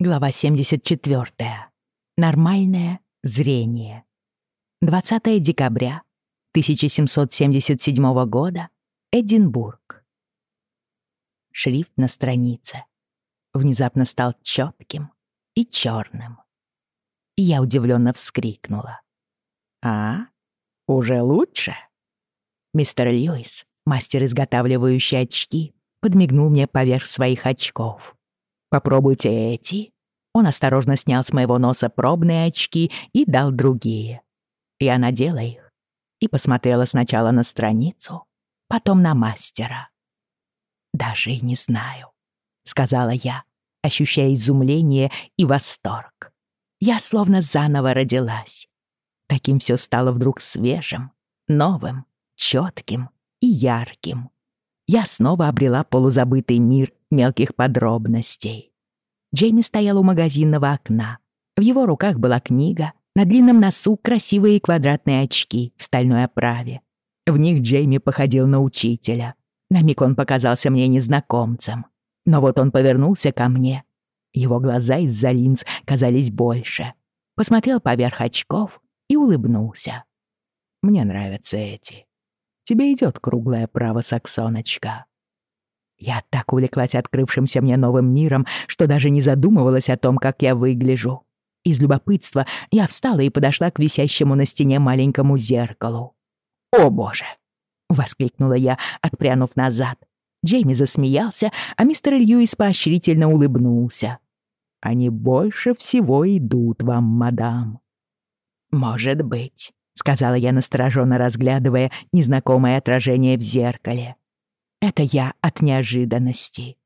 Глава 74. Нормальное зрение. 20 декабря 1777 года. Эдинбург. Шрифт на странице внезапно стал четким и черным. И я удивленно вскрикнула. «А? Уже лучше?» Мистер Льюис, мастер, изготавливающий очки, подмигнул мне поверх своих очков. «Попробуйте эти». Он осторожно снял с моего носа пробные очки и дал другие. Я надела их и посмотрела сначала на страницу, потом на мастера. «Даже и не знаю», — сказала я, ощущая изумление и восторг. Я словно заново родилась. Таким все стало вдруг свежим, новым, четким и ярким. Я снова обрела полузабытый мир мелких подробностей. Джейми стоял у магазинного окна. В его руках была книга, на длинном носу красивые квадратные очки в стальной оправе. В них Джейми походил на учителя. На миг он показался мне незнакомцем. Но вот он повернулся ко мне. Его глаза из-за линз казались больше. Посмотрел поверх очков и улыбнулся. «Мне нравятся эти. Тебе идет круглое право, Саксоночка». Я так увлеклась открывшимся мне новым миром, что даже не задумывалась о том, как я выгляжу. Из любопытства я встала и подошла к висящему на стене маленькому зеркалу. «О, боже!» — воскликнула я, отпрянув назад. Джейми засмеялся, а мистер Льюис поощрительно улыбнулся. «Они больше всего идут вам, мадам». «Может быть», — сказала я, настороженно разглядывая незнакомое отражение в зеркале. «Это я от неожиданности.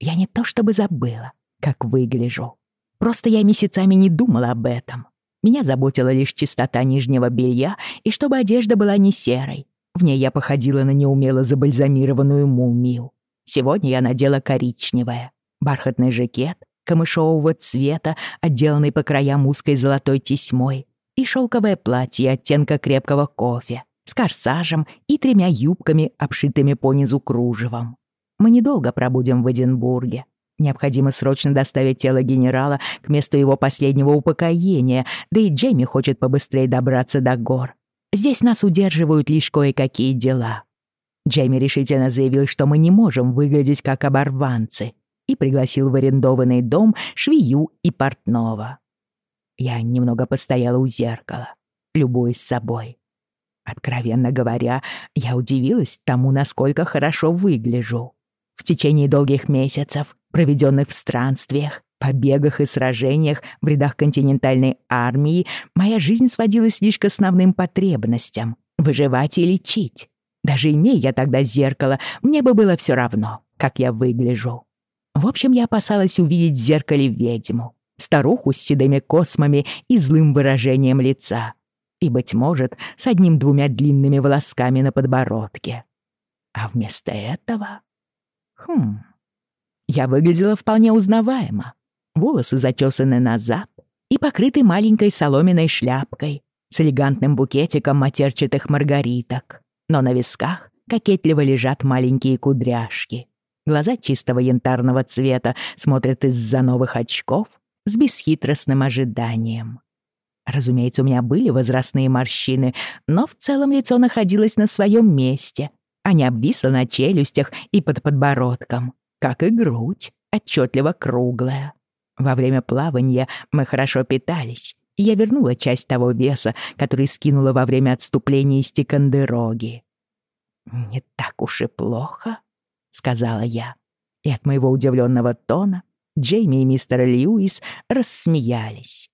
Я не то чтобы забыла, как выгляжу. Просто я месяцами не думала об этом. Меня заботила лишь чистота нижнего белья и чтобы одежда была не серой. В ней я походила на неумело забальзамированную мумию. Сегодня я надела коричневое. Бархатный жакет, камышового цвета, отделанный по краям узкой золотой тесьмой, и шелковое платье оттенка крепкого кофе с корсажем и тремя юбками, обшитыми понизу кружевом. Мы недолго пробудем в Эдинбурге. Необходимо срочно доставить тело генерала к месту его последнего упокоения, да и Джейми хочет побыстрее добраться до гор. Здесь нас удерживают лишь кое-какие дела. Джейми решительно заявил, что мы не можем выглядеть как оборванцы, и пригласил в арендованный дом швею и портного. Я немного постояла у зеркала, любуясь собой. Откровенно говоря, я удивилась тому, насколько хорошо выгляжу. В течение долгих месяцев, проведенных в странствиях, побегах и сражениях в рядах континентальной армии, моя жизнь сводилась лишь к основным потребностям — выживать и лечить. Даже имея я тогда зеркало, мне бы было все равно, как я выгляжу. В общем, я опасалась увидеть в зеркале ведьму, старуху с седыми космами и злым выражением лица. И, быть может, с одним-двумя длинными волосками на подбородке. А вместо этого... Хм... Я выглядела вполне узнаваемо. Волосы зачесаны назад и покрыты маленькой соломенной шляпкой с элегантным букетиком матерчатых маргариток. Но на висках кокетливо лежат маленькие кудряшки. Глаза чистого янтарного цвета смотрят из-за новых очков, с бесхитростным ожиданием. Разумеется, у меня были возрастные морщины, но в целом лицо находилось на своем месте, а не обвисло на челюстях и под подбородком, как и грудь, отчетливо круглая. Во время плавания мы хорошо питались, и я вернула часть того веса, который скинула во время отступления из Тикандероги. «Не так уж и плохо», — сказала я. И от моего удивленного тона Джейми и мистер Льюис рассмеялись.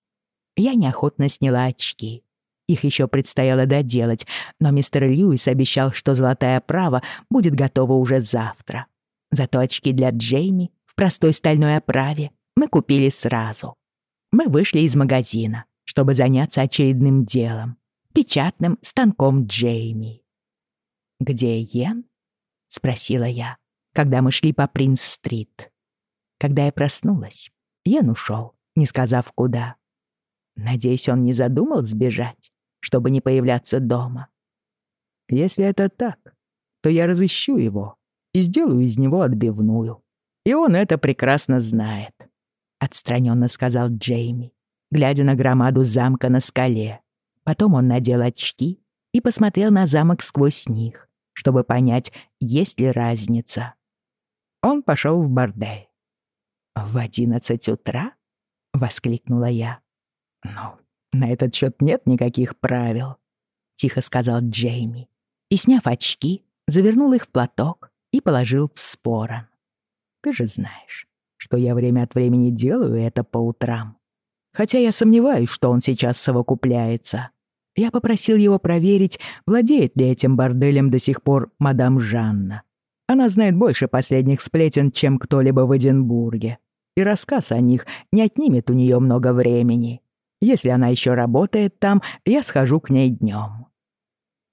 Я неохотно сняла очки. Их еще предстояло доделать, но мистер Льюис обещал, что золотая оправа будет готова уже завтра. Зато очки для Джейми в простой стальной оправе мы купили сразу. Мы вышли из магазина, чтобы заняться очередным делом — печатным станком Джейми. «Где Йен?» — спросила я, когда мы шли по Принц-стрит. Когда я проснулась, Йен ушел, не сказав куда. Надеюсь, он не задумал сбежать, чтобы не появляться дома. Если это так, то я разыщу его и сделаю из него отбивную. И он это прекрасно знает. — отстраненно сказал Джейми, глядя на громаду замка на скале. Потом он надел очки и посмотрел на замок сквозь них, чтобы понять, есть ли разница. Он пошел в бордель. «В одиннадцать утра?» — воскликнула я. «Ну, на этот счет нет никаких правил», — тихо сказал Джейми. И, сняв очки, завернул их в платок и положил в спорон. «Ты же знаешь, что я время от времени делаю это по утрам. Хотя я сомневаюсь, что он сейчас совокупляется. Я попросил его проверить, владеет ли этим борделем до сих пор мадам Жанна. Она знает больше последних сплетен, чем кто-либо в Эдинбурге. И рассказ о них не отнимет у нее много времени. Если она еще работает там, я схожу к ней днем.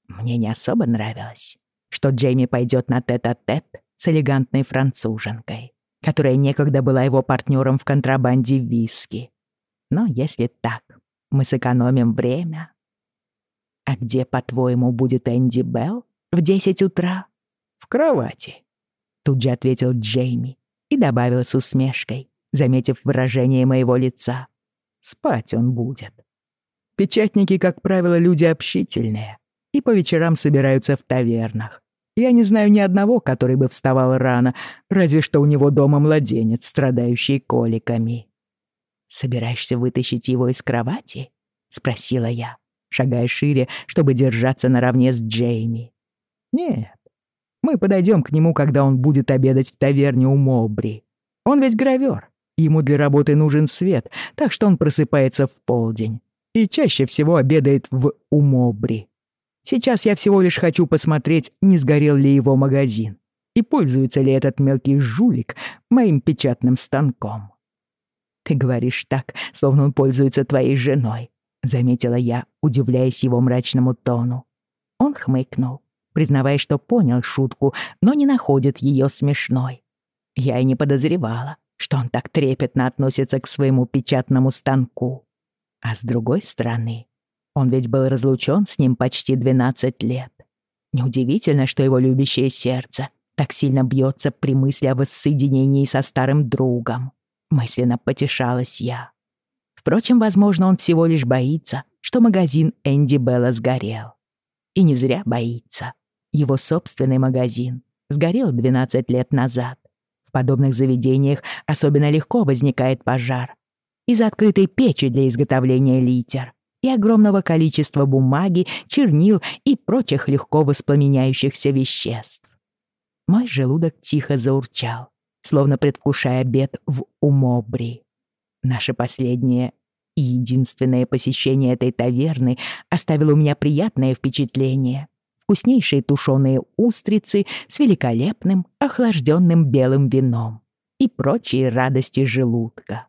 Мне не особо нравилось, что Джейми пойдет на тет-а-тет -тет с элегантной француженкой, которая некогда была его партнером в контрабанде виски. Но если так, мы сэкономим время. А где, по-твоему, будет Энди Белл в десять утра? В кровати. Тут же ответил Джейми и добавил с усмешкой, заметив выражение моего лица. Спать он будет. Печатники, как правило, люди общительные и по вечерам собираются в тавернах. Я не знаю ни одного, который бы вставал рано, разве что у него дома младенец, страдающий коликами. «Собираешься вытащить его из кровати?» — спросила я, шагая шире, чтобы держаться наравне с Джейми. «Нет, мы подойдем к нему, когда он будет обедать в таверне у Мобри. Он ведь гравер, ему для работы нужен свет, так что он просыпается в полдень и чаще всего обедает в Умобри. Сейчас я всего лишь хочу посмотреть, не сгорел ли его магазин и пользуется ли этот мелкий жулик моим печатным станком. «Ты говоришь так, словно он пользуется твоей женой», — заметила я, удивляясь его мрачному тону. Он хмыкнул, признавая, что понял шутку, но не находит ее смешной. Я и не подозревала, что он так трепетно относится к своему печатному станку. А с другой стороны, он ведь был разлучен с ним почти 12 лет. Неудивительно, что его любящее сердце так сильно бьется при мысли о воссоединении со старым другом. Мысленно потешалась я. Впрочем, возможно, он всего лишь боится, что магазин Энди Белла сгорел. И не зря боится. Его собственный магазин сгорел 12 лет назад. Подобных заведениях особенно легко возникает пожар. Из-за открытой печи для изготовления литер и огромного количества бумаги, чернил и прочих легко воспламеняющихся веществ. Мой желудок тихо заурчал, словно предвкушая обед в Умобри. Наше последнее и единственное посещение этой таверны оставило у меня приятное впечатление. Вкуснейшие тушеные устрицы с великолепным охлажденным белым вином и прочие радости желудка.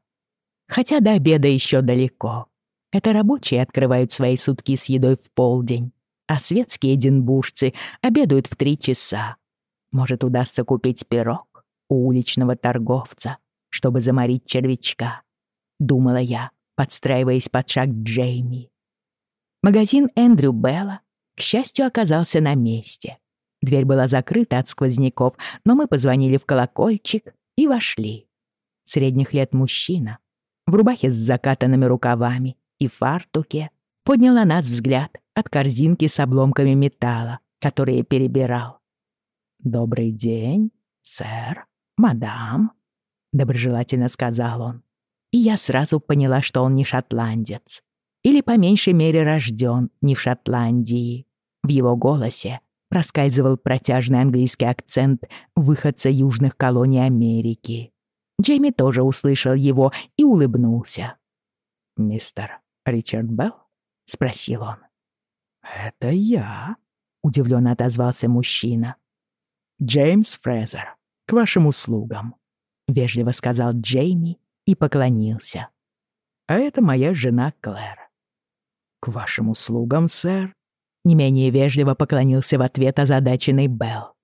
Хотя до обеда еще далеко. Это рабочие открывают свои сутки с едой в полдень, а светские эдинбуржцы обедают в три часа. Может, удастся купить пирог у уличного торговца, чтобы заморить червячка. Думала я, подстраиваясь под шаг Джейми. Магазин Эндрю Белла, к счастью, оказался на месте. Дверь была закрыта от сквозняков, но мы позвонили в колокольчик и вошли. Средних лет мужчина, в рубахе с закатанными рукавами и фартуке, поднял на нас взгляд от корзинки с обломками металла, которые перебирал. «Добрый день, сэр, мадам», — доброжелательно сказал он. И я сразу поняла, что он не шотландец. Или, по меньшей мере, рожден не в Шотландии. В его голосе проскальзывал протяжный английский акцент выходца южных колоний Америки. Джейми тоже услышал его и улыбнулся. «Мистер Ричард Белл?» — спросил он. «Это я», — удивленно отозвался мужчина. «Джеймс Фрезер, к вашим услугам», — вежливо сказал Джейми и поклонился. «А это моя жена Клэр». «К вашим услугам, сэр», — не менее вежливо поклонился в ответ озадаченный Белл.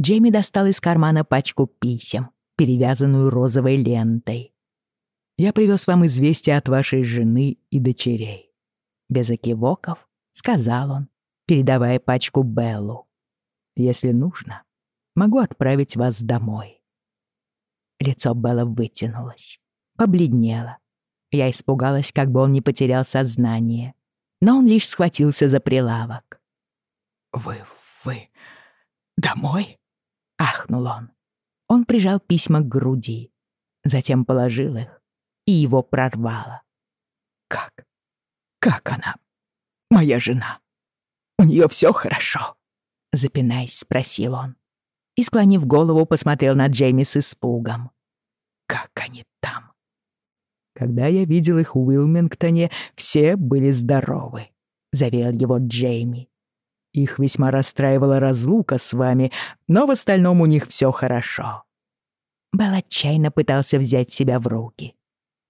Джейми достал из кармана пачку писем, перевязанную розовой лентой я привез вам известие от вашей жены и дочерей». Без окивоков сказал он, передавая пачку Беллу. «Если нужно, могу отправить вас домой». Лицо Белла вытянулось. побледнела. Я испугалась, как бы он не потерял сознание. Но он лишь схватился за прилавок. «Вы... вы... домой?» — ахнул он. Он прижал письма к груди, затем положил их, и его прорвало. «Как? Как она? Моя жена? У нее все хорошо?» Запинаясь, спросил он. И, склонив голову, посмотрел на Джейми с испугом. «Как они там?» Когда я видел их в Уилмингтоне, все были здоровы, — заверил его Джейми. Их весьма расстраивала разлука с вами, но в остальном у них все хорошо». Белл отчаянно пытался взять себя в руки,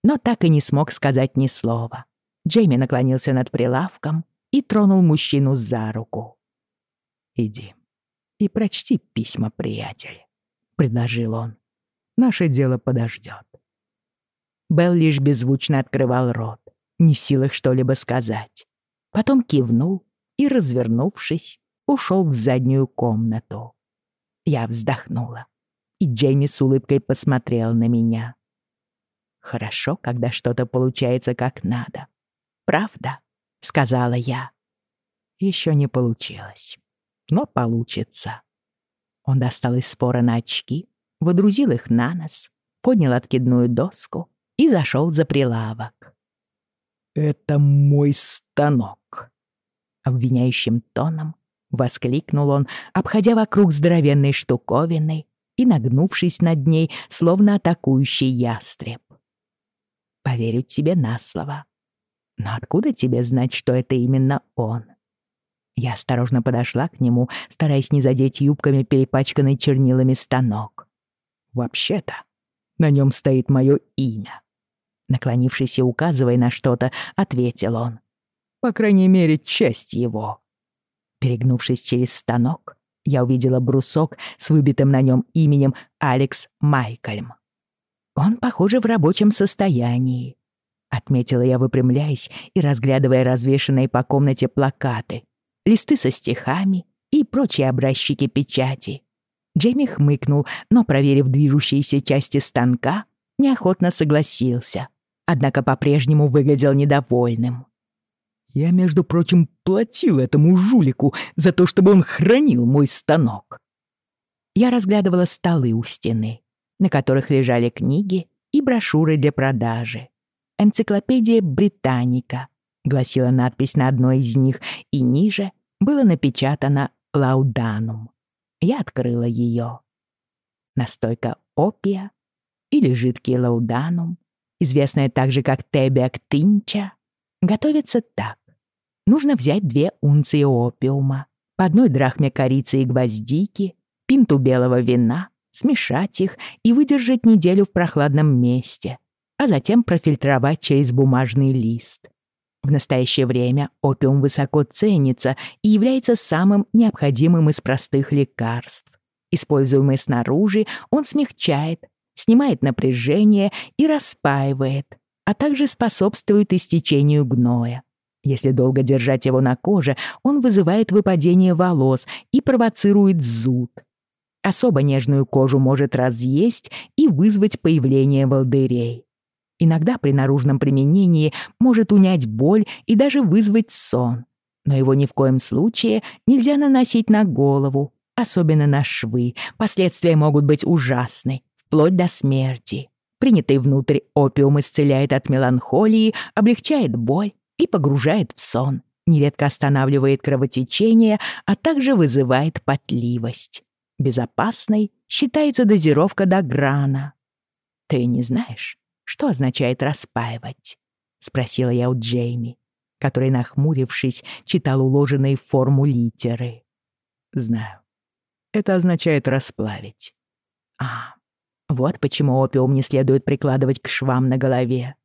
но так и не смог сказать ни слова. Джейми наклонился над прилавком и тронул мужчину за руку. «Иди и прочти письма, приятель», — предложил он. «Наше дело подождет». Белл лишь беззвучно открывал рот, не в силах что-либо сказать. Потом кивнул и, развернувшись, ушел в заднюю комнату. Я вздохнула, и Джейми с улыбкой посмотрел на меня. «Хорошо, когда что-то получается как надо. Правда?» — сказала я. Еще не получилось, но получится». Он достал из спора на очки, водрузил их на нос, поднял откидную доску и зашел за прилавок. «Это мой станок», обвиняющим тоном воскликнул он, обходя вокруг здоровенной штуковины и нагнувшись над ней, словно атакующий ястреб. «Поверю тебе на слово. Но откуда тебе знать, что это именно он?» Я осторожно подошла к нему, стараясь не задеть юбками перепачканный чернилами станок. «Вообще-то, на нем стоит мое имя». Наклонившись и указывая на что-то, ответил он. По крайней мере, часть его. Перегнувшись через станок, я увидела брусок с выбитым на нем именем Алекс Майкельм. Он, похоже, в рабочем состоянии. Отметила я, выпрямляясь и разглядывая развешанные по комнате плакаты, листы со стихами и прочие образчики печати. Джейми хмыкнул, но, проверив движущиеся части станка, неохотно согласился. Однако по-прежнему выглядел недовольным. Я, между прочим, платил этому жулику за то, чтобы он хранил мой станок. Я разглядывала столы у стены, на которых лежали книги и брошюры для продажи. «Энциклопедия Британика», — гласила надпись на одной из них, и ниже было напечатано «Лауданум». Я открыла ее. Настойка опия или жидкий лауданум, известная также как тебиак тинча, готовится так. Нужно взять две унции опиума, по одной драхме корицы и гвоздики, пинту белого вина, смешать их и выдержать неделю в прохладном месте, а затем профильтровать через бумажный лист. В настоящее время опиум высоко ценится и является самым необходимым из простых лекарств. Используемый снаружи, он смягчает, снимает напряжение и распаивает, а также способствует истечению гноя. Если долго держать его на коже, он вызывает выпадение волос и провоцирует зуд. Особо нежную кожу может разъесть и вызвать появление волдырей. Иногда при наружном применении может унять боль и даже вызвать сон. Но его ни в коем случае нельзя наносить на голову, особенно на швы. Последствия могут быть ужасны, вплоть до смерти. Принятый внутрь опиум исцеляет от меланхолии, облегчает боль и погружает в сон, нередко останавливает кровотечение, а также вызывает потливость. Безопасной считается дозировка до грана. «Ты не знаешь, что означает распаивать?» — спросила я у Джейми, который, нахмурившись, читал уложенные в форму литеры. «Знаю. Это означает расплавить». «А, вот почему опиум не следует прикладывать к швам на голове.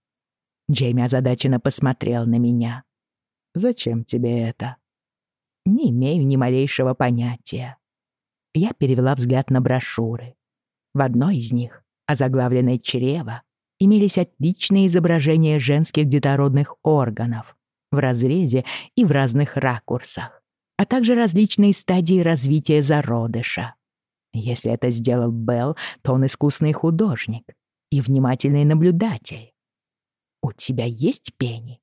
Джейми озадаченно посмотрел на меня. «Зачем тебе это?» «Не имею ни малейшего понятия». Я перевела взгляд на брошюры. В одной из них, озаглавленной «Чрево», имелись отличные изображения женских детородных органов в разрезе и в разных ракурсах, а также различные стадии развития зародыша. Если это сделал Белл, то он искусный художник. и внимательный наблюдатель. У тебя есть пенни?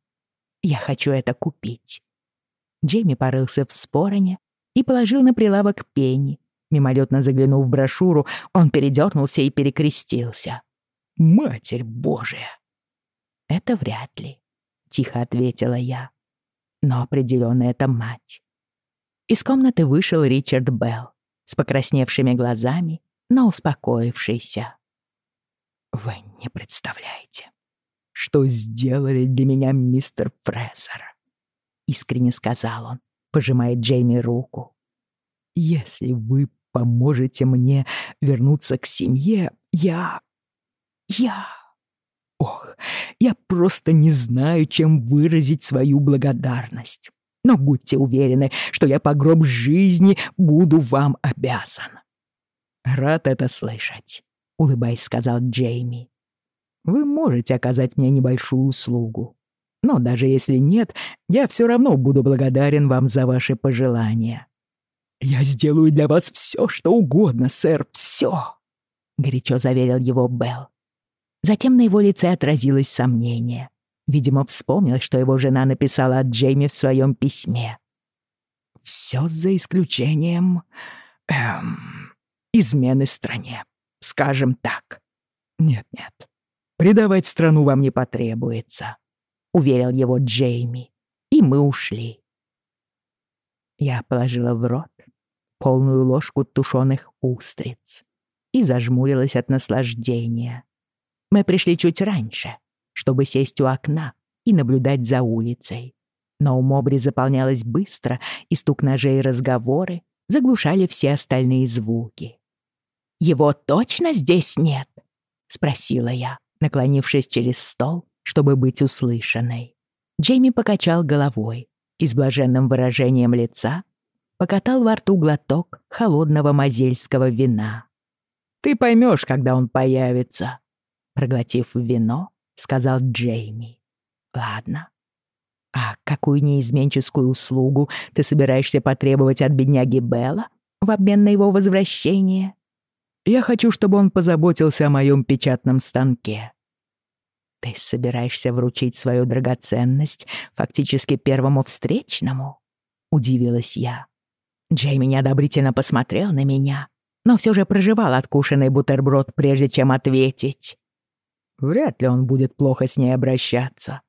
Я хочу это купить. Джейми порылся в спороне и положил на прилавок пенни. Мимолетно заглянув в брошюру, он передернулся и перекрестился. «Матерь Божия!» «Это вряд ли», — тихо ответила я. «Но определенно это мать». Из комнаты вышел Ричард Белл с покрасневшими глазами, но успокоившийся. «Вы не представляете, что сделали для меня мистер Фрессер», — искренне сказал он, пожимая Джейми руку. «Если вы поможете мне вернуться к семье, я... я...» Ох, я просто не знаю, чем выразить свою благодарность. Но будьте уверены, что я по гроб жизни буду вам обязан. Рад это слышать, улыбаясь, сказал Джейми. Вы можете оказать мне небольшую услугу. Но даже если нет, я все равно буду благодарен вам за ваши пожелания. Я сделаю для вас все, что угодно, сэр, все, горячо заверил его Белл. Затем на его лице отразилось сомнение. Видимо, вспомнил, что его жена написала от Джейми в своем письме. «Все за исключением... Эм, измены стране, скажем так. Нет-нет, предавать страну вам не потребуется», — уверил его Джейми, и мы ушли. Я положила в рот полную ложку тушеных устриц и зажмурилась от наслаждения. Мы пришли чуть раньше, чтобы сесть у окна и наблюдать за улицей. Но у Мобри заполнялось быстро, и стук ножей и разговоры заглушали все остальные звуки. «Его точно здесь нет?» — спросила я, наклонившись через стол, чтобы быть услышанной. Джейми покачал головой и с блаженным выражением лица покатал во рту глоток холодного мазельского вина. «Ты поймешь, когда он появится», — проглотив вино, сказал Джейми. «Ладно. А какую неизменческую услугу ты собираешься потребовать от бедняги Белла в обмен на его возвращение?» «Я хочу, чтобы он позаботился о моем печатном станке». «Ты собираешься вручить свою драгоценность фактически первому встречному?» — удивилась я. Джейми неодобрительно посмотрел на меня, но все же проживал откушенный бутерброд, прежде чем ответить. Вряд ли он будет плохо с ней обращаться.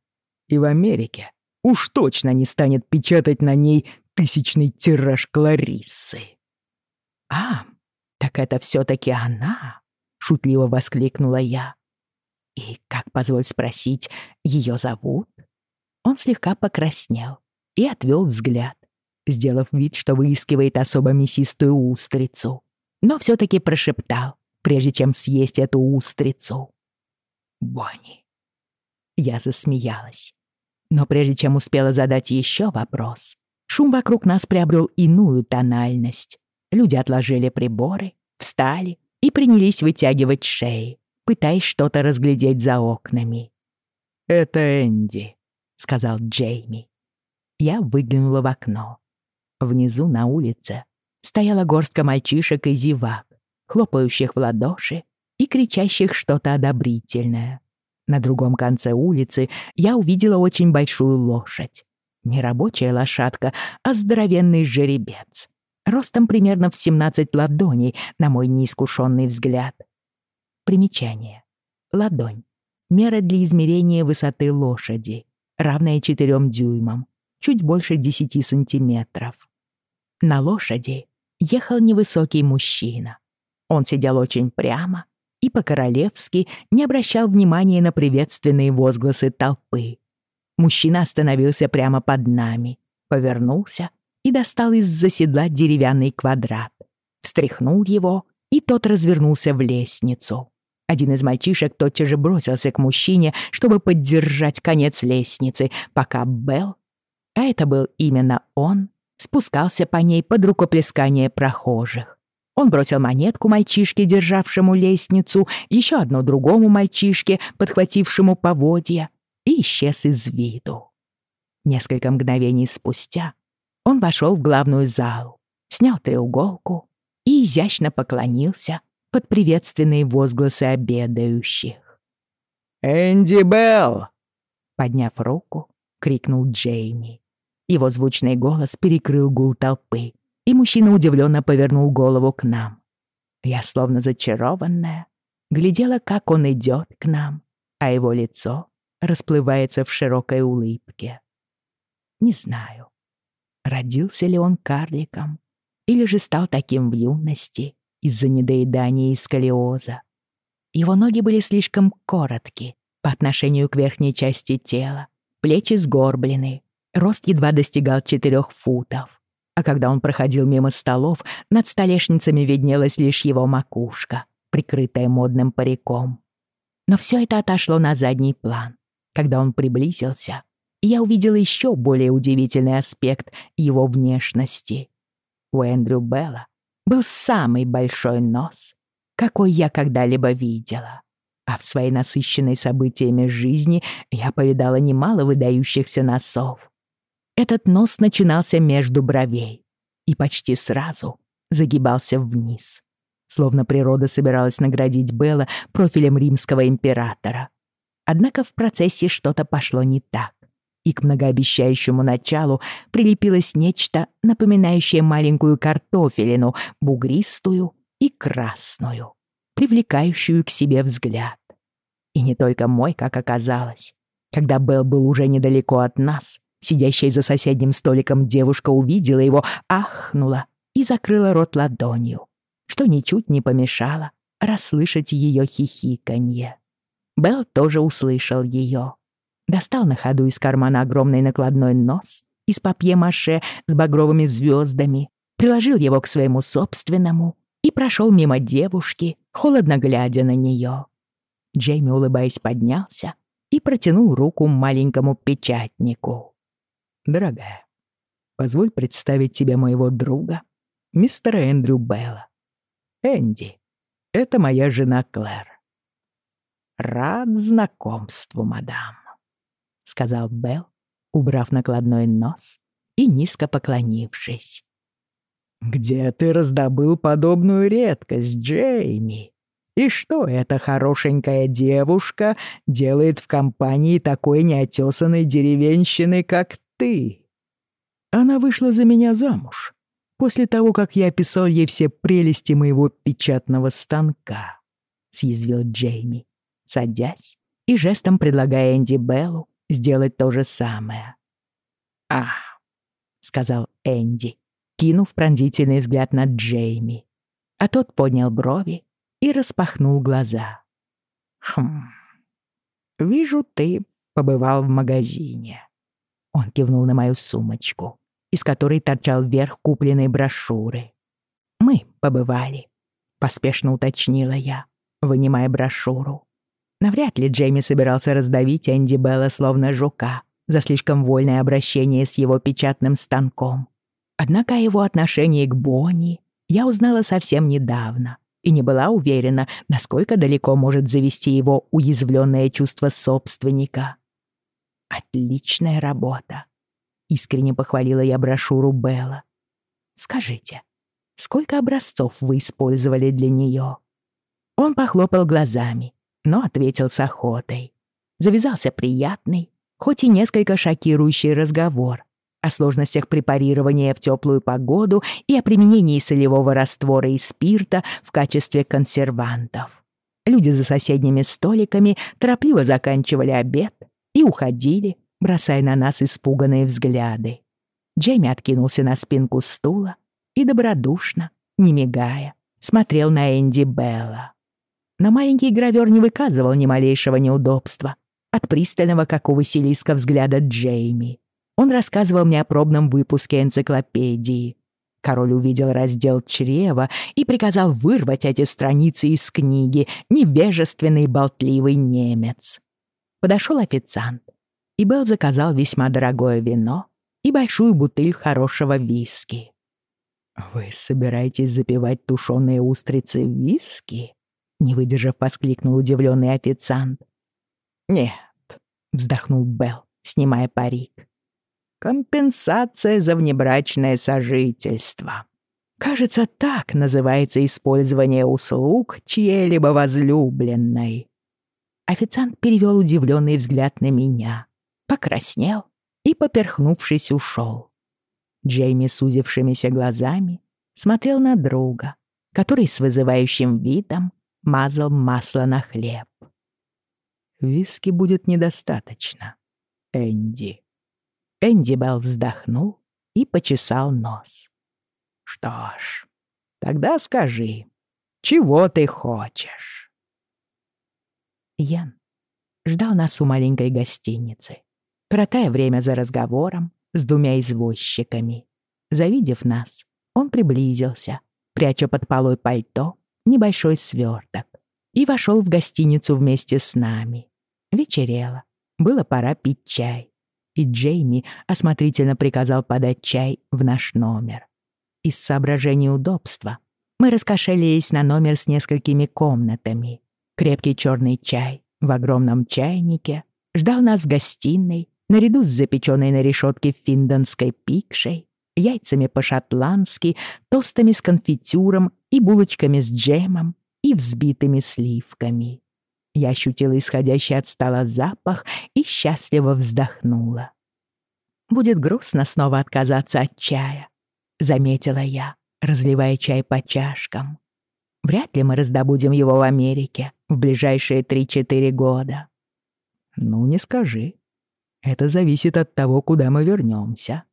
И в Америке уж точно не станет печатать на ней тысячный тираж Клариссы. «А, так это все-таки она!» — шутливо воскликнула я. «И как, позволь спросить, ее зовут?» Он слегка покраснел и отвел взгляд, сделав вид, что выискивает особо мясистую устрицу, но все-таки прошептал, прежде чем съесть эту устрицу. Бонни. Я засмеялась. Но прежде чем успела задать еще вопрос, шум вокруг нас приобрел иную тональность. Люди отложили приборы, встали и принялись вытягивать шеи, пытаясь что-то разглядеть за окнами. «Это Энди», — сказал Джейми. Я выглянула в окно. Внизу на улице стояла горстка мальчишек и зевак, хлопающих в ладоши и кричащих что-то одобрительное. На другом конце улицы я увидела очень большую лошадь. Не рабочая лошадка, а здоровенный жеребец. Ростом примерно в 17 ладоней, на мой неискушенный взгляд. Примечание. Ладонь. Мера для измерения высоты лошади, равная 4 дюймам, чуть больше 10 сантиметров. На лошади ехал невысокий мужчина. Он сидел очень прямо и по-королевски не обращал внимания на приветственные возгласы толпы. Мужчина остановился прямо под нами, повернулся и достал из-за седла деревянный квадрат. Встряхнул его, и тот развернулся в лестницу. Один из мальчишек тотчас же бросился к мужчине, чтобы поддержать конец лестницы, пока Белл, а это был именно он, спускался по ней под рукоплескание прохожих. Он бросил монетку мальчишке, державшему лестницу, еще одну другому мальчишке, подхватившему поводья, и исчез из виду. Несколько мгновений спустя он вошел в главную залу, снял треуголку и изящно поклонился под приветственные возгласы обедающих. «Энди Белл!» Подняв руку, крикнул Джейми. Его звучный голос перекрыл гул толпы, и мужчина удивленно повернул голову к нам. Я, словно зачарованная, глядела, как он идет к нам, а его лицо расплывается в широкой улыбке. Не знаю, родился ли он карликом или же стал таким в юности из-за недоедания и сколиоза. Его ноги были слишком коротки по отношению к верхней части тела, плечи сгорблены, рост едва достигал четырех футов. А когда он проходил мимо столов, над столешницами виднелась лишь его макушка, прикрытая модным париком. Но все это отошло на задний план. Когда он приблизился, я увидела еще более удивительный аспект его внешности. У Эндрю Белла был самый большой нос, какой я когда-либо видела. А в своей насыщенной событиями жизни я повидала немало выдающихся носов. Этот нос начинался между бровей и почти сразу загибался вниз, словно природа собиралась наградить Белла профилем римского императора. Однако в процессе что-то пошло не так, и к многообещающему началу прилепилось нечто, напоминающее маленькую картофелину, бугристую и красную, привлекающую к себе взгляд. И не только мой, как оказалось. Когда Белл был уже недалеко от нас, сидящая за соседним столиком девушка увидела его, ахнула и закрыла рот ладонью, что ничуть не помешало расслышать ее хихиканье. Белл тоже услышал ее. Достал на ходу из кармана огромный накладной нос из папье-маше с багровыми звездами, приложил его к своему собственному и прошел мимо девушки, холодно глядя на нее. Джейми, улыбаясь, поднялся и протянул руку маленькому печатнику. «Дорогая, позволь представить тебе моего друга, мистера Эндрю Белла. Энди, это моя жена Клэр». «Рад знакомству, мадам», — сказал Белл, убрав накладной нос и низко поклонившись. «Где ты раздобыл подобную редкость, Джейми? И что эта хорошенькая девушка делает в компании такой неотесанной деревенщины, как ты?» Она вышла за меня замуж после того, как я описал ей все прелести моего печатного станка, — съязвил Джейми, садясь и жестом предлагая Энди Беллу сделать то же самое. «Ах», — сказал Энди, кинув пронзительный взгляд на Джейми. А тот поднял брови и распахнул глаза. «Хм, вижу, ты побывал в магазине». Он кивнул на мою сумочку, из которой торчал верх купленной брошюры. «Мы побывали», — поспешно уточнила я, вынимая брошюру. Навряд ли Джейми собирался раздавить Энди Белла словно жука за слишком вольное обращение с его печатным станком. Однако его отношении к Бонни я узнала совсем недавно и не была уверена, насколько далеко может завести его уязвленное чувство собственника. «Отличная работа!» — искренне похвалила я брошюру Белла. «Скажите, сколько образцов вы использовали для нее?» Он похлопал глазами, но ответил с охотой. Завязался приятный, хоть и несколько шокирующий разговор о сложностях препарирования в теплую погоду и о применении солевого раствора и спирта в качестве консервантов. Люди за соседними столиками торопливо заканчивали обед уходили, бросая на нас испуганные взгляды. Джейми откинулся на спинку стула и добродушно, не мигая, смотрел на Энди Белла. Но маленький гравер не выказывал ни малейшего неудобства от пристального, как у Василиска, взгляда Джейми. Он рассказывал мне о пробном выпуске энциклопедии. Король увидел раздел чрева и приказал вырвать эти страницы из книги «Невежественный болтливый немец». Подошел официант, и Белл заказал весьма дорогое вино и большую бутыль хорошего виски. «Вы собираетесь запивать тушеные устрицы виски?» Не выдержав, воскликнул удивленный официант. «Нет», — вздохнул Белл, снимая парик. Компенсация за внебрачное сожительство. Кажется, так называется использование услуг чьей-либо возлюбленной. Официант перевел удивленный взгляд на меня, покраснел и, поперхнувшись, ушел. Джейми с узившимися глазами смотрел на друга, который с вызывающим видом мазал масло на хлеб. «Виски будет недостаточно, Энди». Энди Белл вздохнул и почесал нос. «Что ж, тогда скажи, чего ты хочешь?» Ян ждал нас у маленькой гостиницы, коротая время за разговором с двумя извозчиками. Завидев нас, он приблизился, пряча под полой пальто небольшой сверток, и вошел в гостиницу вместе с нами. Вечерело, было пора пить чай, и Джейми осмотрительно приказал подать чай в наш номер. Из соображений удобства мы раскошелились на номер с несколькими комнатами. Крепкий черный чай в огромном чайнике ждал нас в гостиной наряду с запеченной на решетке финдонской пикшей, яйцами по-шотландски, тостами с конфитюром и булочками с джемом и взбитыми сливками. Я ощутила исходящий от стола запах и счастливо вздохнула. «Будет грустно снова отказаться от чая», — заметила я, разливая чай по чашкам. «Вряд ли мы раздобудем его в Америке в ближайшие три-четыре года». «Ну, не скажи. Это зависит от того, куда мы вернемся,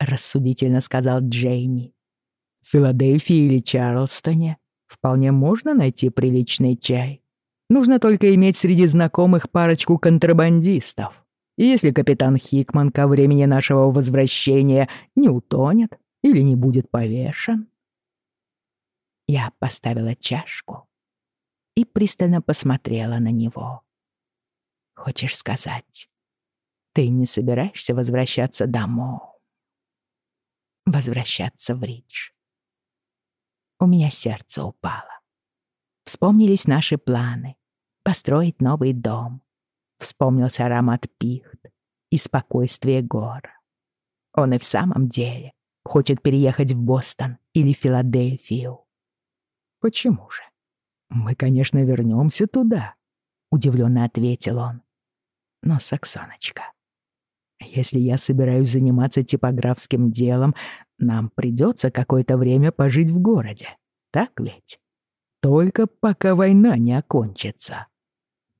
рассудительно сказал Джейми. В Филадельфии или Чарлстоне вполне можно найти приличный чай. Нужно только иметь среди знакомых парочку контрабандистов. И если капитан Хикман ко времени нашего возвращения не утонет или не будет повешен... Я поставила чашку и пристально посмотрела на него. «Хочешь сказать, ты не собираешься возвращаться домой?» Возвращаться в Ридж. У меня сердце упало. Вспомнились наши планы — построить новый дом. Вспомнился аромат пихт и спокойствие гор. Он и в самом деле хочет переехать в Бостон или Филадельфию. «Почему же? Мы, конечно, вернемся туда», — удивленно ответил он. «Но, Саксоночка, если я собираюсь заниматься типографским делом, нам придется какое-то время пожить в городе. Так ведь? Только пока война не окончится.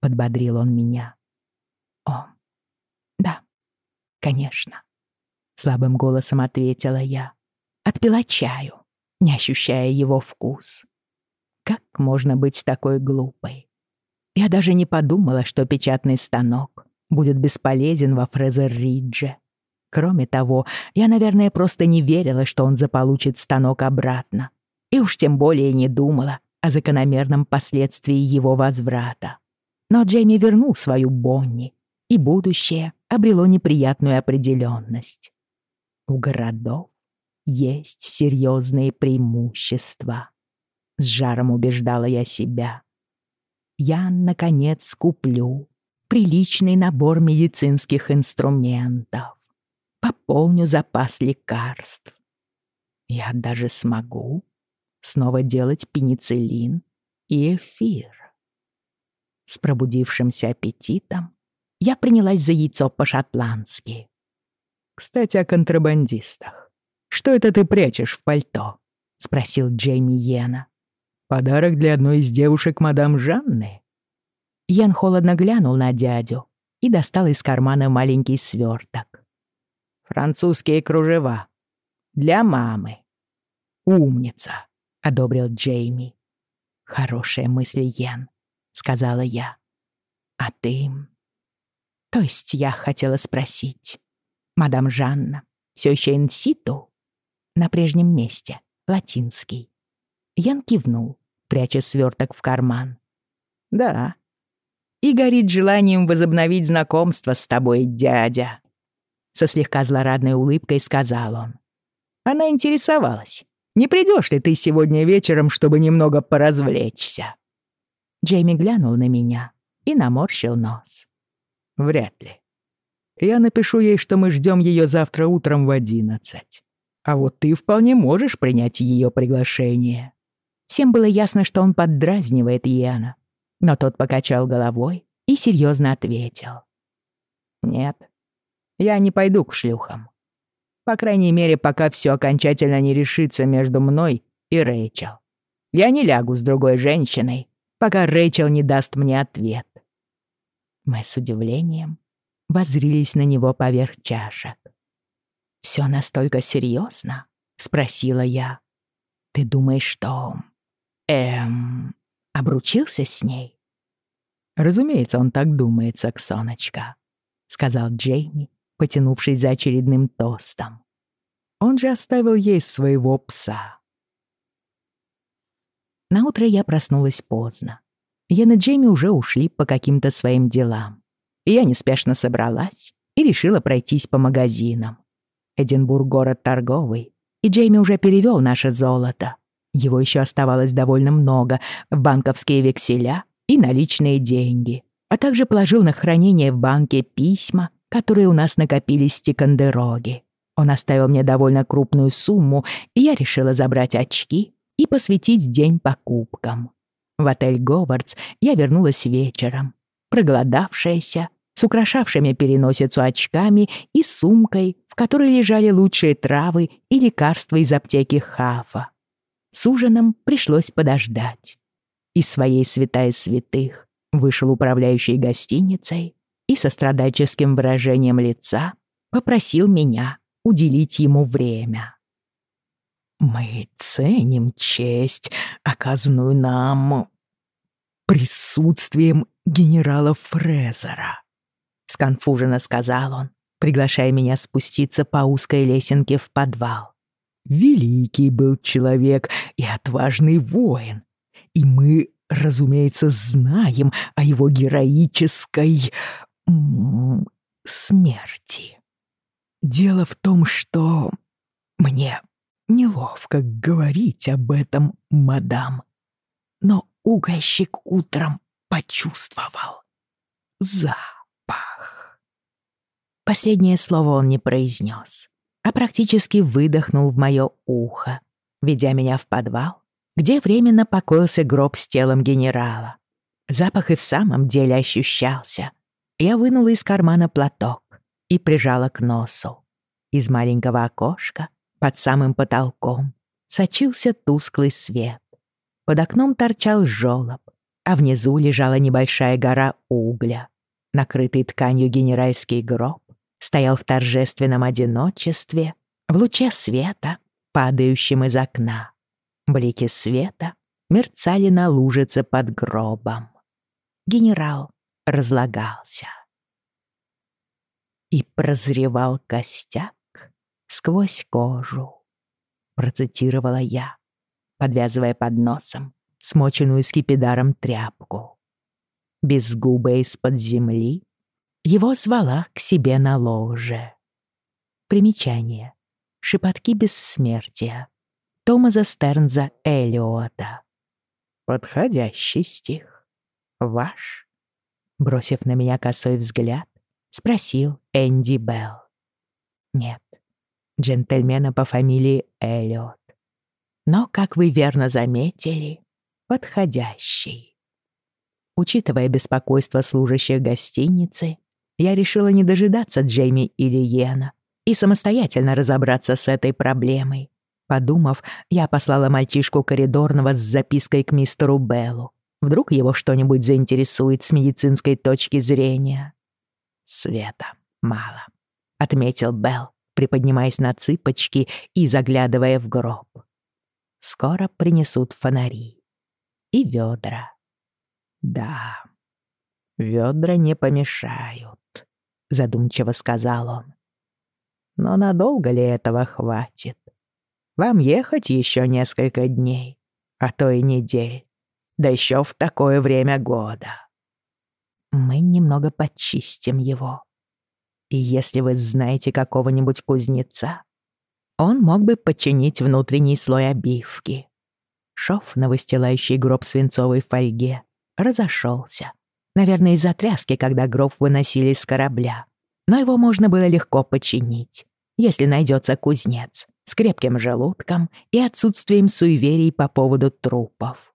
Подбодрил он меня. О, да, конечно. Слабым голосом ответила я. Отпила чаю, не ощущая его вкус. Как можно быть такой глупой? Я даже не подумала, что печатный станок будет бесполезен во Фрезер-Ридже. Кроме того, я, наверное, просто не верила, что он заполучит станок обратно. И уж тем более не думала о закономерном последствии его возврата. Но Джейми вернул свою Бонни, и будущее обрело неприятную определенность. У городов есть серьезные преимущества. С жаром убеждала я себя. Я, наконец, куплю приличный набор медицинских инструментов. Пополню запас лекарств. Я даже смогу снова делать пенициллин и эфир. С пробудившимся аппетитом я принялась за яйцо по-шотландски. «Кстати, о контрабандистах. Что это ты прячешь в пальто?» — спросил Джейми Йена. «Подарок для одной из девушек мадам Жанны?» Ян холодно глянул на дядю и достал из кармана маленький сверток. «Французские кружева. Для мамы». «Умница», — одобрил Джейми. «Хорошая мысль, Ян», — сказала я. «А ты...» То есть я хотела спросить. Мадам Жанна все еще инситу? На прежнем месте, латинский. Ян кивнул, пряча сверток в карман. «Да, и горит желанием возобновить знакомство с тобой, дядя». Со слегка злорадной улыбкой сказал он. Она интересовалась, не придешь ли ты сегодня вечером, чтобы немного поразвлечься? Джейми глянул на меня и наморщил нос. Вряд ли. Я напишу ей, что мы ждем ее завтра утром в одиннадцать. А вот ты вполне можешь принять ее приглашение. Всем было ясно, что он поддразнивает Яна, но тот покачал головой и серьезно ответил. «Нет, я не пойду к шлюхам. По крайней мере, пока все окончательно не решится между мной и Рэйчел. Я не лягу с другой женщиной, пока Рэйчел не даст мне ответ». Мы с удивлением воззрились на него поверх чашек. «Все настолько серьезно?» — спросила я. «Ты думаешь, что... эм... обручился с ней?» «Разумеется, он так думает, Саксоночка», — сказал Джейми, потянувшись за очередным тостом. «Он же оставил ей своего пса». Наутро я проснулась поздно. Ян и Джейми уже ушли по каким-то своим делам. И я неспешно собралась и решила пройтись по магазинам. Эдинбург — город торговый, и Джейми уже перевел наше золото. Его еще оставалось довольно много в банковские векселя и наличные деньги, а также положил на хранение в банке письма, которые у нас накопились с Тикандероги. Он оставил мне довольно крупную сумму, и я решила забрать очки и посвятить день покупкам. В отель «Говардс» я вернулась вечером, проголодавшаяся, с украшавшими переносицу очками и сумкой, в которой лежали лучшие травы и лекарства из аптеки Хафа. С ужином пришлось подождать. Из своей святая святых вышел управляющий гостиницей и со страдальческим выражением лица попросил меня уделить ему время. «Мы ценим честь, оказанную нам присутствием генерала Фрезера», сконфуженно сказал он, приглашая меня спуститься по узкой лесенке в подвал. Великий был человек и отважный воин, и мы, разумеется, знаем о его героической смерти. Дело в том, что мне неловко говорить об этом, мадам, но угольщик утром почувствовал запах пах. Последнее слово он не произнес, а практически выдохнул в мое ухо, ведя меня в подвал, где временно покоился гроб с телом генерала. Запах и в самом деле ощущался. Я вынула из кармана платок и прижала к носу. Из маленького окошка под самым потолком сочился тусклый свет. Под окном торчал жёлоб, а внизу лежала небольшая гора угля. Накрытый тканью генеральский гроб стоял в торжественном одиночестве, в луче света, падающем из окна. Блики света мерцали на лужице под гробом. Генерал разлагался. И прозревал костяк сквозь кожу, процитировала я, подвязывая под носом смоченную скипидаром тряпку безгубая из-под земли, его звала к себе на ложе. Примечание. Шепотки бессмертия. Томаса Стернза Элиота. Подходящий стих. Ваш? Бросив на меня косой взгляд, спросил Энди Белл. Нет, джентльмена по фамилии Эллиот. Но, как вы верно заметили, подходящий. Учитывая беспокойство служащих гостиницы, я решила не дожидаться Джейми или Йена и самостоятельно разобраться с этой проблемой. Подумав, я послала мальчишку коридорного с запиской к мистеру Беллу. Вдруг его что-нибудь заинтересует с медицинской точки зрения. «Света мало», — отметил Белл, приподнимаясь на цыпочки и заглядывая в гроб. «Скоро принесут фонари и ведра». «Да, ведра не помешают», — задумчиво сказал он. «Но надолго ли этого хватит? Вам ехать еще несколько дней, а то и недель, да еще в такое время года. Мы немного почистим его. И если вы знаете какого-нибудь кузнеца, он мог бы починить внутренний слой обивки. Шов на выстилающий гроб свинцовой фольге разошелся. Наверное, из-за тряски, когда гроб выносили с корабля. Но его можно было легко починить, если найдется кузнец с крепким желудком и отсутствием суеверий по поводу трупов.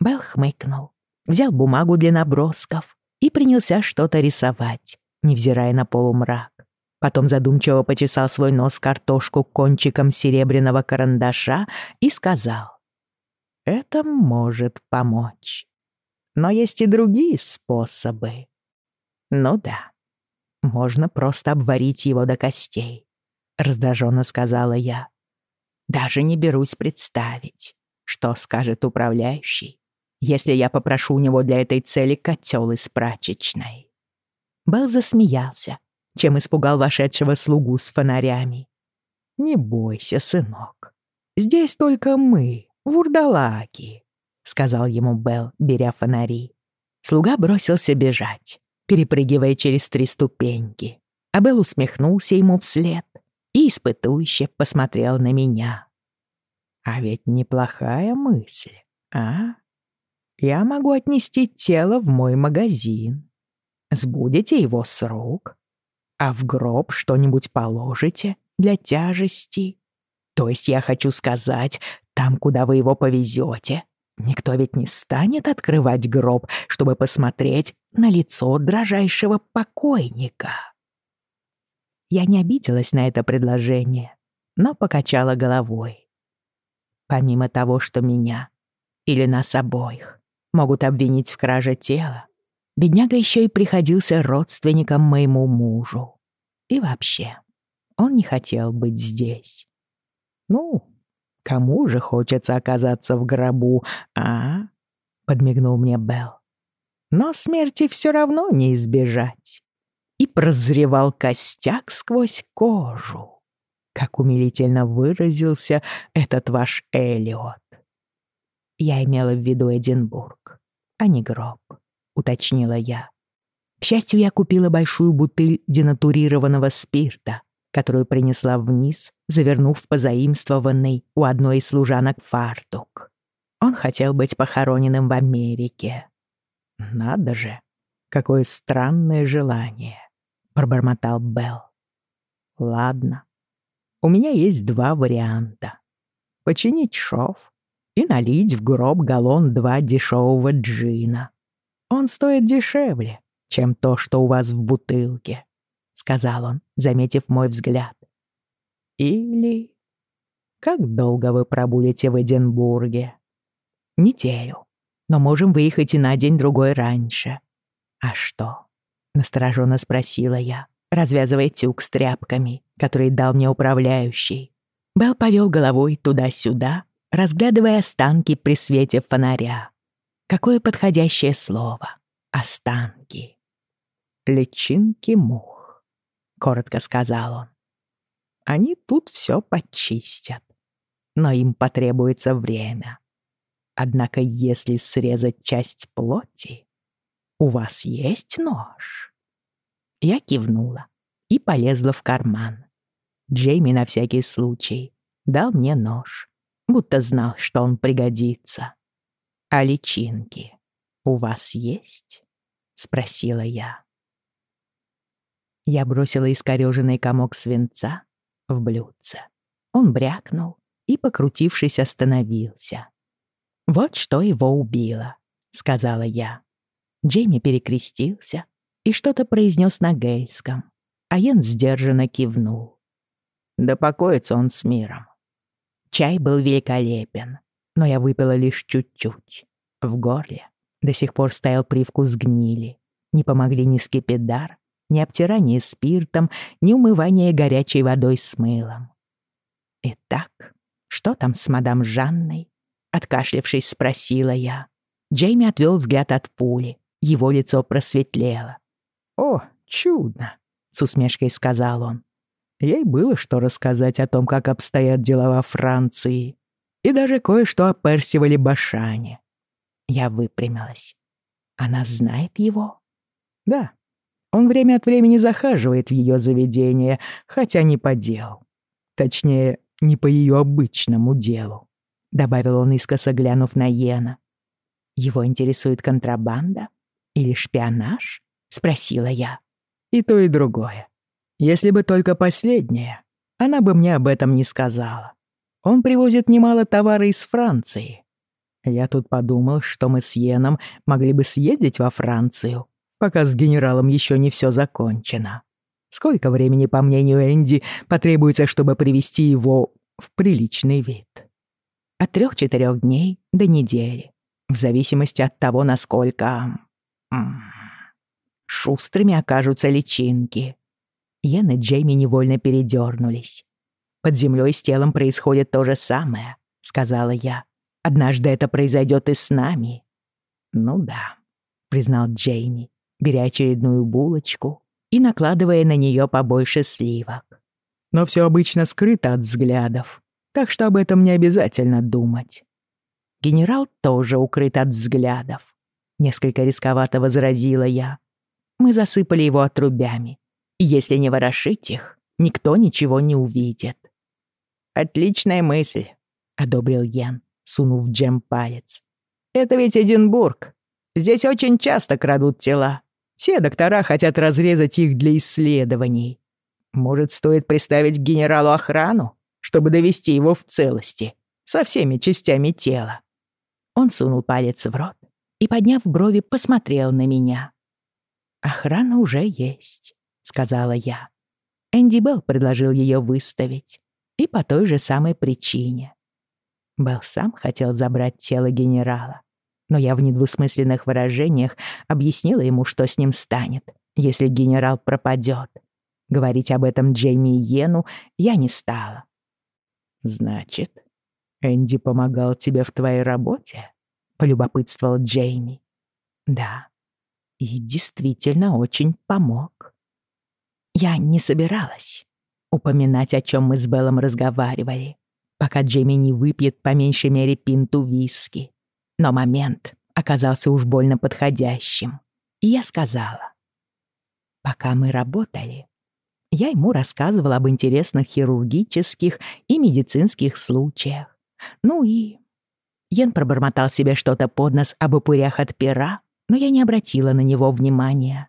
Белл хмыкнул, взял бумагу для набросков и принялся что-то рисовать, невзирая на полумрак. Потом задумчиво почесал свой нос картошку кончиком серебряного карандаша и сказал. «Это может помочь. Но есть и другие способы. Ну да, можно просто обварить его до костей», — раздраженно сказала я. «Даже не берусь представить, что скажет управляющий, если я попрошу у него для этой цели котел из прачечной». Белл засмеялся, чем испугал вошедшего слугу с фонарями. «Не бойся, сынок. Здесь только мы, вурдалаки», — сказал ему Белл, беря фонари. Слуга бросился бежать, перепрыгивая через три ступеньки. А Белл усмехнулся ему вслед и испытующе посмотрел на меня. «А ведь неплохая мысль, а? Я могу отнести тело в мой магазин. Сбудете его с рук, а в гроб что-нибудь положите для тяжести? То есть я хочу сказать, там, куда вы его повезете, никто ведь не станет открывать гроб, чтобы посмотреть на лицо дрожайшего покойника. Я не обиделась на это предложение, но покачала головой. Помимо того, что меня или нас обоих могут обвинить в краже тела, Бедняга еще и приходился родственником моему мужу. И вообще, он не хотел быть здесь. Ну, кому же хочется оказаться в гробу, а? Подмигнул мне Белл. Но смерти все равно не избежать. И прозревал костяк сквозь кожу. Как умилительно выразился этот ваш Элиот. Я имела в виду Эдинбург, а не гроб. — уточнила я. К счастью, я купила большую бутыль денатурированного спирта, которую принесла вниз, завернув позаимствованный у одной из служанок фартук. Он хотел быть похороненным в Америке. «Надо же, какое странное желание», — пробормотал Белл. «Ладно, у меня есть два варианта. Починить шов и налить в гроб галлон-два дешевого джина. Он стоит дешевле, чем то, что у вас в бутылке», — сказал он, заметив мой взгляд. «Или... Как долго вы пробудете в Эдинбурге?» «Неделю, но можем выехать и на день-другой раньше». «А что?» — настороженно спросила я, развязывая тюк с тряпками, который дал мне управляющий. Белл повел головой туда-сюда, разглядывая останки при свете фонаря. Какое подходящее слово. Останки. Личинки мух, коротко сказал он. Они тут все почистят. Но им потребуется время. Однако если срезать часть плоти, у вас есть нож? Я кивнула и полезла в карман. Джейми на всякий случай дал мне нож, будто знал, что он пригодится. «А личинки у вас есть?» — спросила я. Я бросила искорёженный комок свинца в блюдце. Он брякнул и, покрутившись, остановился. «Вот что его убило», — сказала я. Джейми перекрестился и что-то произнес на гельском, а Йен сдержанно кивнул. Да покоится он с миром. Чай был великолепен, но я выпила лишь чуть-чуть. В горле до сих пор стоял привкус гнили. Не помогли ни скипидар, ни обтирание спиртом, ни умывание горячей водой с мылом. «Итак, что там с мадам Жанной?» Откашлявшись, спросила я. Джейми отвел взгляд от пули. Его лицо просветлело. «О, чудно!» — с усмешкой сказал он. Ей было что рассказать о том, как обстоят дела во Франции и даже кое-что о Персивале Башане. Я выпрямилась. Она знает его? Да. Он время от времени захаживает в ее заведение, хотя не по делу. Точнее, не по ее обычному делу, добавил он искоса глянув на Йена. Его интересует контрабанда или шпионаж? Спросила я. И то, и другое. Если бы только последнее, она бы мне об этом не сказала. Он привозит немало товара из Франции. Я тут подумал, что мы с Йеном могли бы съездить во Францию, пока с генералом еще не все закончено. Сколько времени, по мнению Энди, потребуется, чтобы привести его в приличный вид? От трех-четырех дней до недели, в зависимости от того, насколько... шустрыми окажутся личинки. Йен и Джейми невольно передернулись. «Под землей с телом происходит то же самое», — сказала я. «Однажды это произойдет и с нами». «Ну да», — признал Джейми, беря очередную булочку и накладывая на нее побольше сливок. «Но все обычно скрыто от взглядов, так что об этом не обязательно думать». «Генерал тоже укрыт от взглядов», — несколько рисковато возразила я. «Мы засыпали его отрубями, и если не ворошить их, никто ничего не увидит». «Отличная мысль», — одобрил Ян, сунув джем палец. «Это ведь Эдинбург. Здесь очень часто крадут тела. Все доктора хотят разрезать их для исследований. Может, стоит приставить генералу охрану, чтобы довести его в целости, со всеми частями тела?» Он сунул палец в рот и, подняв брови, посмотрел на меня. «Охрана уже есть», — сказала я. Энди Белл предложил ее выставить. И по той же самой причине. Белл сам хотел забрать тело генерала, но я в недвусмысленных выражениях объяснила ему, что с ним станет, если генерал пропадет. Говорить об этом Джейми и Йену я не стала. «Значит, Энди помогал тебе в твоей работе?» — полюбопытствовал Джейми. «Да, и действительно очень помог. Я не собиралась упоминать, о чем мы с Беллом разговаривали, пока Джейми не выпьет по меньшей мере пинту виски. Но момент оказался уж больно подходящим, и я сказала. Пока мы работали, я ему рассказывала об интересных хирургических и медицинских случаях. Ну и... Йен пробормотал себе что-то под нос об упырях от пера, но я не обратила на него внимания.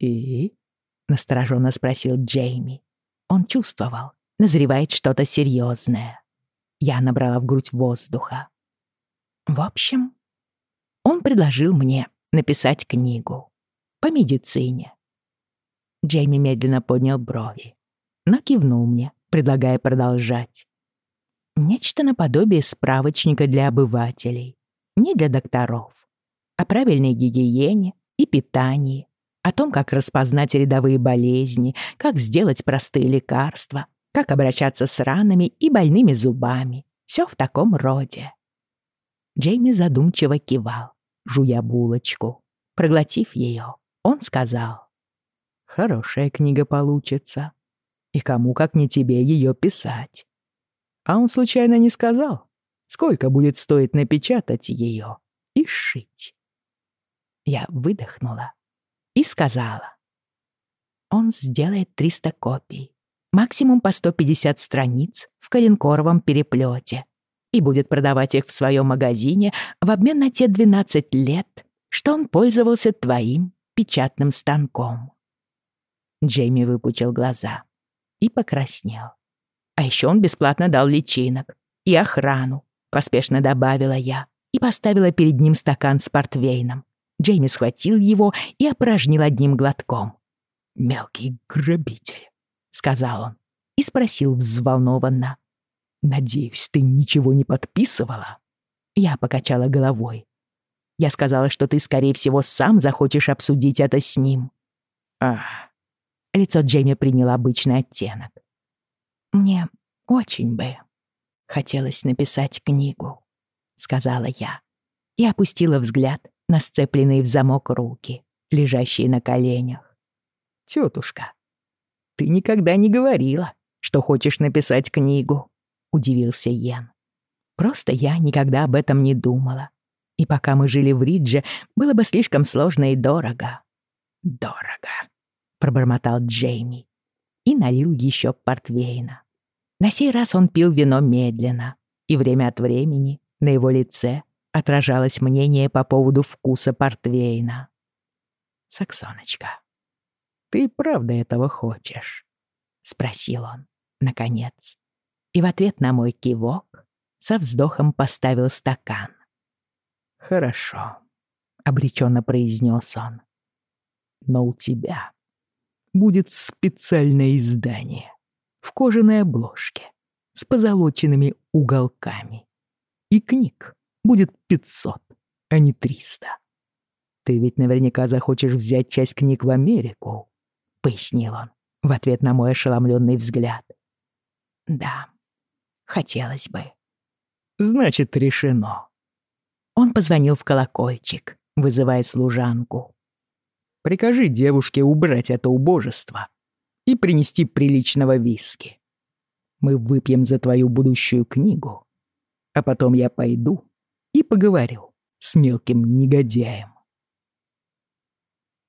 «И?» — настороженно спросил Джейми. Он чувствовал, назревает что-то серьезное. Я набрала в грудь воздуха. В общем, он предложил мне написать книгу по медицине. Джейми медленно поднял брови, но кивнул мне, предлагая продолжать. Нечто наподобие справочника для обывателей, не для докторов, о правильной гигиене и питании, о том, как распознать рядовые болезни, как сделать простые лекарства, как обращаться с ранами и больными зубами. Все в таком роде. Джейми задумчиво кивал, жуя булочку. Проглотив ее, он сказал. «Хорошая книга получится. И кому, как не тебе, ее писать?» А он случайно не сказал, сколько будет стоить напечатать ее и сшить. Я выдохнула и сказала. Он сделает 300 копий, максимум по 150 страниц в коленкоровом переплете и будет продавать их в своем магазине в обмен на те 12 лет, что он пользовался твоим печатным станком. Джейми выпучил глаза и покраснел. А еще он бесплатно дал личинок и охрану, поспешно добавила я и поставила перед ним стакан с портвейном, Джейми схватил его и опорожнил одним глотком. «Мелкий грабитель», — сказал он и спросил взволнованно. «Надеюсь, ты ничего не подписывала?» Я покачала головой. Я сказала, что ты, скорее всего, сам захочешь обсудить это с ним. Ах. Лицо Джейми приняло обычный оттенок. Мне очень бы хотелось написать книгу, сказала я и опустила взгляд на сцепленные в замок руки, лежащие на коленях. «Тётушка, ты никогда не говорила, что хочешь написать книгу», — удивился Йен. «Просто я никогда об этом не думала. И пока мы жили в Ридже, было бы слишком сложно и дорого». «Дорого», — пробормотал Джейми и налил еще портвейна. На сей раз он пил вино медленно, и время от времени на его лице отражалось мнение по поводу вкуса портвейна. «Саксоночка, ты правда этого хочешь?» — спросил он, наконец. И в ответ на мой кивок со вздохом поставил стакан. «Хорошо», — обреченно произнес он. Но у тебя будет специальное издание в кожаной обложке с позолоченными уголками. И книг будет 500, а не 300. Ты ведь наверняка захочешь взять часть книг в Америку, — пояснил он в ответ на мой ошеломленный взгляд. Да, хотелось бы. Значит, решено. Он позвонил в колокольчик, вызывая служанку. Прикажи девушке убрать это убожество и принести приличного виски. Мы выпьем за твою будущую книгу, а потом я пойду и поговорю с мелким негодяем.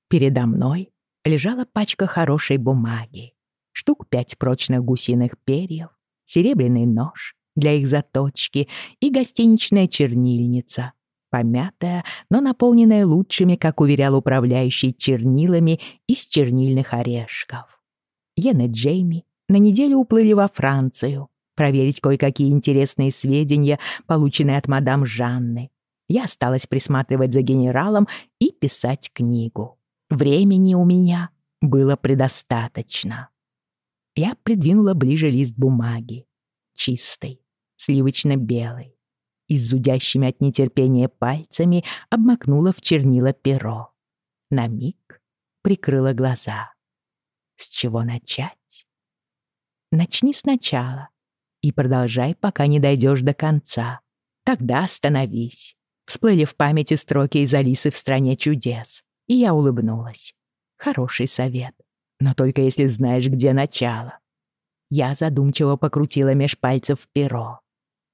Передо мной лежала пачка хорошей бумаги, штук пять прочных гусиных перьев, серебряный нож для их заточки и гостиничная чернильница, помятая, но наполненная лучшими, как уверял управляющий, чернилами из чернильных орешков. Йен и Джейми на неделю уплыли во Францию, проверить кое-какие интересные сведения, полученные от мадам Жанны. Я осталась присматривать за генералом и писать книгу. Времени у меня было предостаточно. Я придвинула ближе лист бумаги. Чистый, сливочно-белый. И с зудящими от нетерпения пальцами обмакнула в чернила перо. На миг прикрыла глаза. С чего начать? Начни сначала и продолжай, пока не дойдешь до конца. Тогда остановись. Всплыли в памяти строки из Алисы в «Стране чудес» и я улыбнулась. Хороший совет, но только если знаешь, где начало. Я задумчиво покрутила меж пальцев перо.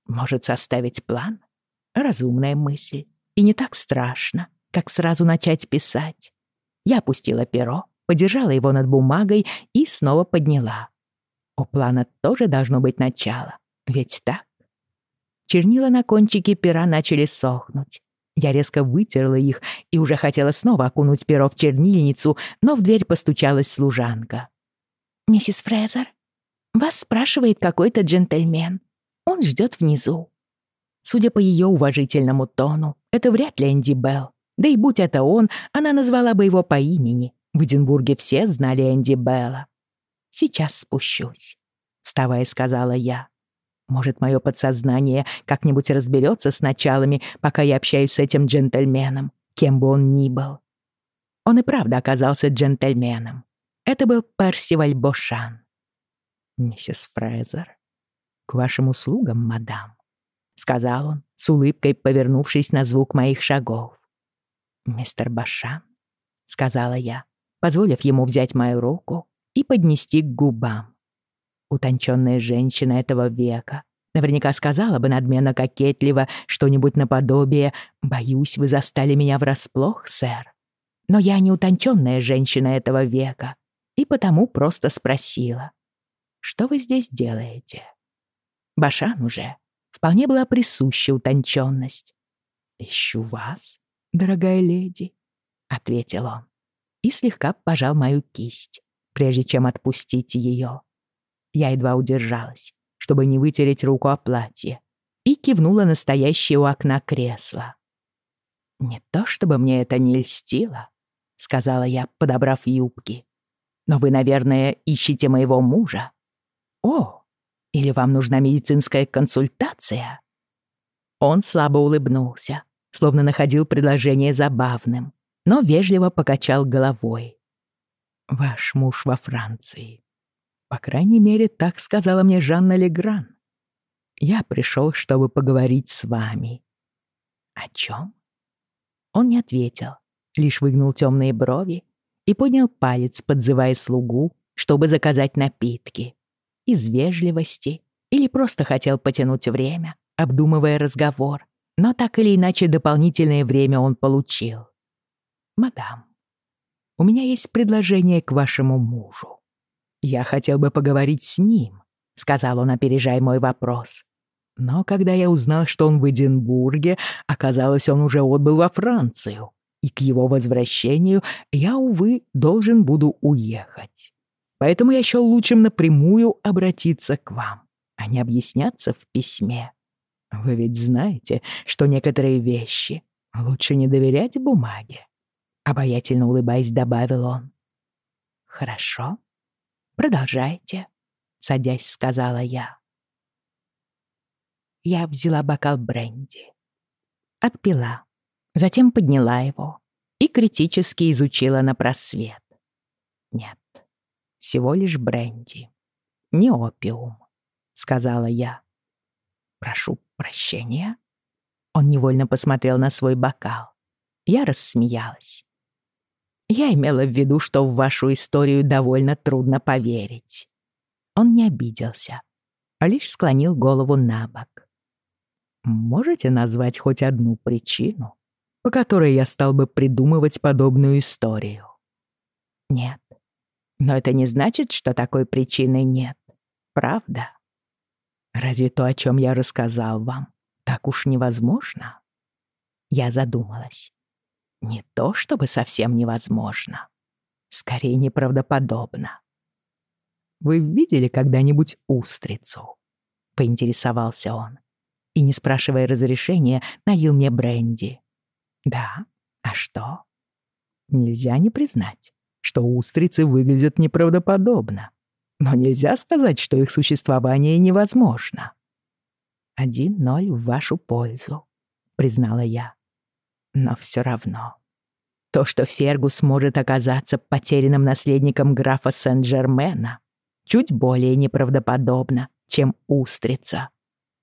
Может, составить план? Разумная мысль. И не так страшно, как сразу начать писать. Я опустила перо, подержала его над бумагой и снова подняла. У плана тоже должно быть начало, ведь так? Чернила на кончике пера начали сохнуть. Я резко вытерла их и уже хотела снова окунуть перо в чернильницу, но в дверь постучалась служанка. «Миссис Фрезер, вас спрашивает какой-то джентльмен. Он ждет внизу». Судя по ее уважительному тону, это вряд ли Энди Белл. Да и будь это он, она назвала бы его по имени. В Эдинбурге все знали Энди Белла. «Сейчас спущусь», — вставая, сказала я. Может, мое подсознание как-нибудь разберется с началами, пока я общаюсь с этим джентльменом, кем бы он ни был. Он и правда оказался джентльменом. Это был Персиваль Бошан. «Миссис Фрезер, к вашим услугам, мадам», — сказал он, с улыбкой повернувшись на звук моих шагов. «Мистер Башан», — сказала я, позволив ему взять мою руку и поднести к губам. Утонченная женщина этого века наверняка сказала бы надменно кокетливо что-нибудь наподобие «Боюсь, вы застали меня врасплох, сэр». Но я не утонченная женщина этого века, и потому просто спросила, «Что вы здесь делаете?» Башан уже вполне была присуща утонченность. «Ищу вас, дорогая леди», — ответил он и слегка пожал мою кисть, прежде чем отпустить ее. Я едва удержалась, чтобы не вытереть руку о платье, и кивнула на стоящее у окна кресло. «Не то чтобы мне это не льстило», — сказала я, подобрав юбки. «Но вы, наверное, ищете моего мужа. О, или вам нужна медицинская консультация?» Он слабо улыбнулся, словно находил предложение забавным, но вежливо покачал головой. «Ваш муж во Франции. По крайней мере, так сказала мне Жанна Легран. Я пришел, чтобы поговорить с вами. О чем? Он не ответил, лишь выгнул темные брови и поднял палец, подзывая слугу, чтобы заказать напитки. Из вежливости или просто хотел потянуть время, обдумывая разговор, но так или иначе дополнительное время он получил. «Мадам, у меня есть предложение к вашему мужу. «Я хотел бы поговорить с ним», — сказал он, опережая мой вопрос. Но когда я узнал, что он в Эдинбурге, оказалось, он уже отбыл во Францию, и к его возвращению я, увы, должен буду уехать. Поэтому я счел лучшим напрямую обратиться к вам, а не объясняться в письме. Вы ведь знаете, что некоторые вещи лучше не доверять бумаге. Обаятельно улыбаясь, добавил он. «Хорошо. Продолжайте», — садясь, сказала я. Я взяла бокал бренди. Отпила, затем подняла его и критически изучила на просвет. Нет, всего лишь бренди, не опиум, сказала я. Прошу прощения. Он невольно посмотрел на свой бокал. Я рассмеялась. Я имела в виду, что в вашу историю довольно трудно поверить. Он не обиделся, а лишь склонил голову на бок. Можете назвать хоть одну причину, по которой я стал бы придумывать подобную историю? Нет. Но это не значит, что такой причины нет. Правда? Разве то, о чем я рассказал вам, так уж невозможно? Я задумалась. Не то чтобы совсем невозможно. Скорее, неправдоподобно. «Вы видели когда-нибудь устрицу?» — поинтересовался он. И, не спрашивая разрешения, налил мне бренди. «Да? А что?» Нельзя не признать, что устрицы выглядят неправдоподобно. Но нельзя сказать, что их существование невозможно. «Один ноль в вашу пользу», — признала я. Но все равно. То, что Фергус может оказаться потерянным наследником графа Сен-Жермена, чуть более неправдоподобно, чем устрица.